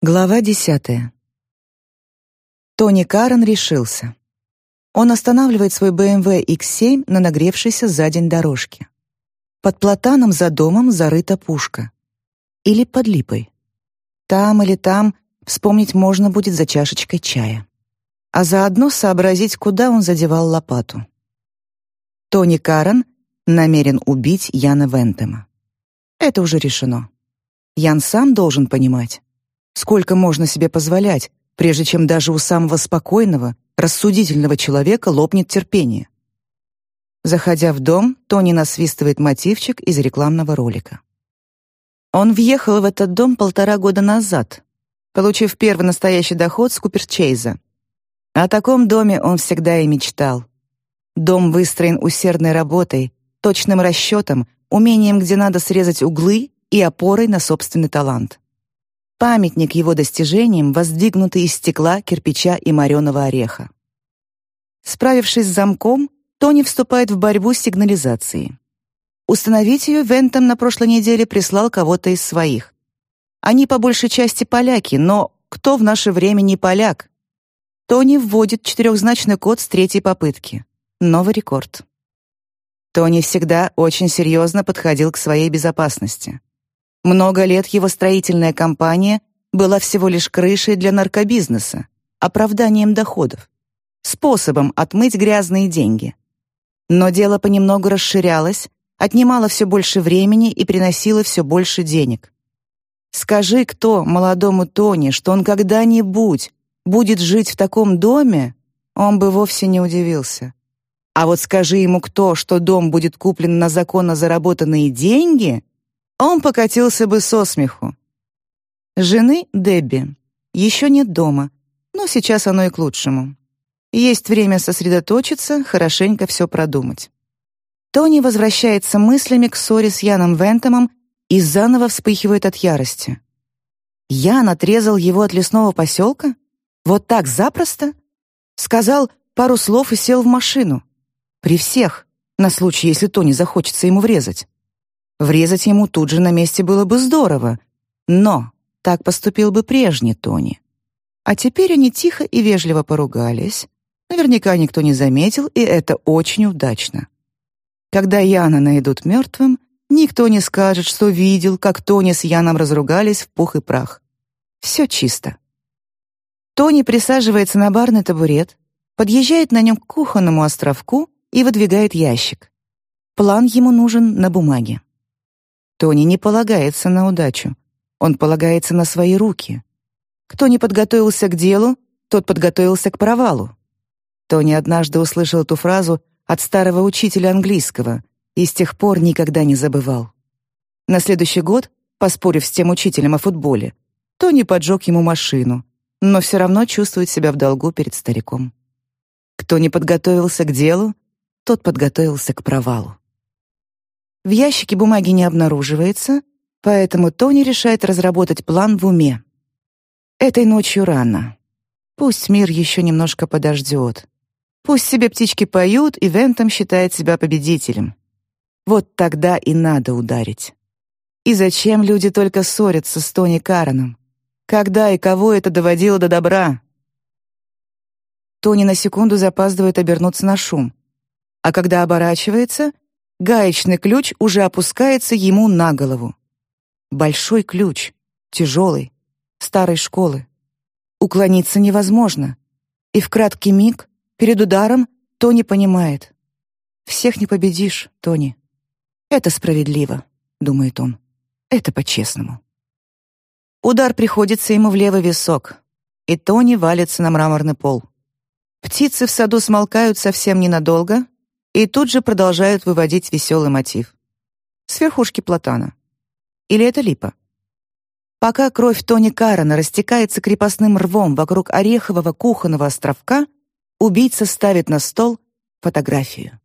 Глава десятая. Тони Карен решился. Он останавливает свой BMW X7 на нагревшейся за день дорожке. Под платаном за домом зарыта пушка. Или под липой. Там или там вспомнить можно будет за чашечкой чая. А заодно сообразить, куда он задевал лопату. Тони Карен намерен убить Яна Вентема. Это уже решено. Ян сам должен понимать. Сколько можно себе позволять, прежде чем даже у самого спокойного, рассудительного человека лопнет терпение? Заходя в дом, Тони насвистывает мотивчик из рекламного ролика. Он въехал в этот дом полтора года назад, получив первый настоящий доход с Куперчейза. О таком доме он всегда и мечтал. Дом выстроен усердной работой, точным расчетом, умением, где надо срезать углы и опорой на собственный талант. Памятник его достижениям, воздвигнутый из стекла, кирпича и мореного ореха. Справившись с замком, Тони вступает в борьбу с сигнализацией. Установить ее Вентом на прошлой неделе прислал кого-то из своих. Они по большей части поляки, но кто в наше время не поляк? Тони вводит четырехзначный код с третьей попытки. Новый рекорд. Тони всегда очень серьезно подходил к своей безопасности. Много лет его строительная компания была всего лишь крышей для наркобизнеса, оправданием доходов, способом отмыть грязные деньги. Но дело понемногу расширялось, отнимало все больше времени и приносило все больше денег. Скажи кто молодому Тони, что он когда-нибудь будет жить в таком доме, он бы вовсе не удивился. А вот скажи ему кто, что дом будет куплен на законно заработанные деньги, он покатился бы со смеху. Жены Дебби еще нет дома, но сейчас оно и к лучшему. Есть время сосредоточиться, хорошенько все продумать. Тони возвращается мыслями к ссоре с Яном Вентомом и заново вспыхивает от ярости. Ян отрезал его от лесного поселка? Вот так запросто? Сказал пару слов и сел в машину. При всех, на случай, если Тони захочется ему врезать. Врезать ему тут же на месте было бы здорово, но так поступил бы прежний Тони. А теперь они тихо и вежливо поругались. Наверняка никто не заметил, и это очень удачно. Когда Яна найдут мертвым, никто не скажет, что видел, как Тони с Яном разругались в пух и прах. Все чисто. Тони присаживается на барный табурет, подъезжает на нем к кухонному островку и выдвигает ящик. План ему нужен на бумаге. Тони не полагается на удачу. Он полагается на свои руки. Кто не подготовился к делу, тот подготовился к провалу. Тони однажды услышал эту фразу от старого учителя английского и с тех пор никогда не забывал. На следующий год, поспорив с тем учителем о футболе, Тони поджег ему машину, но все равно чувствует себя в долгу перед стариком. Кто не подготовился к делу, тот подготовился к провалу. В ящике бумаги не обнаруживается, поэтому Тони решает разработать план в уме. Этой ночью рано. Пусть мир еще немножко подождет. Пусть себе птички поют, и Вентом считает себя победителем. Вот тогда и надо ударить. И зачем люди только ссорятся с Тони Кареном? Когда и кого это доводило до добра? Тони на секунду запаздывает обернуться на шум. А когда оборачивается — Гаечный ключ уже опускается ему на голову. Большой ключ, тяжелый, старой школы. Уклониться невозможно. И в краткий миг, перед ударом, Тони понимает. «Всех не победишь, Тони. Это справедливо», — думает он. «Это по-честному». Удар приходится ему в левый висок, и Тони валится на мраморный пол. Птицы в саду смолкают совсем ненадолго, и тут же продолжают выводить веселый мотив. С верхушки платана. Или это липа? Пока кровь Тони Карана растекается крепостным рвом вокруг орехового кухонного островка, убийца ставит на стол фотографию.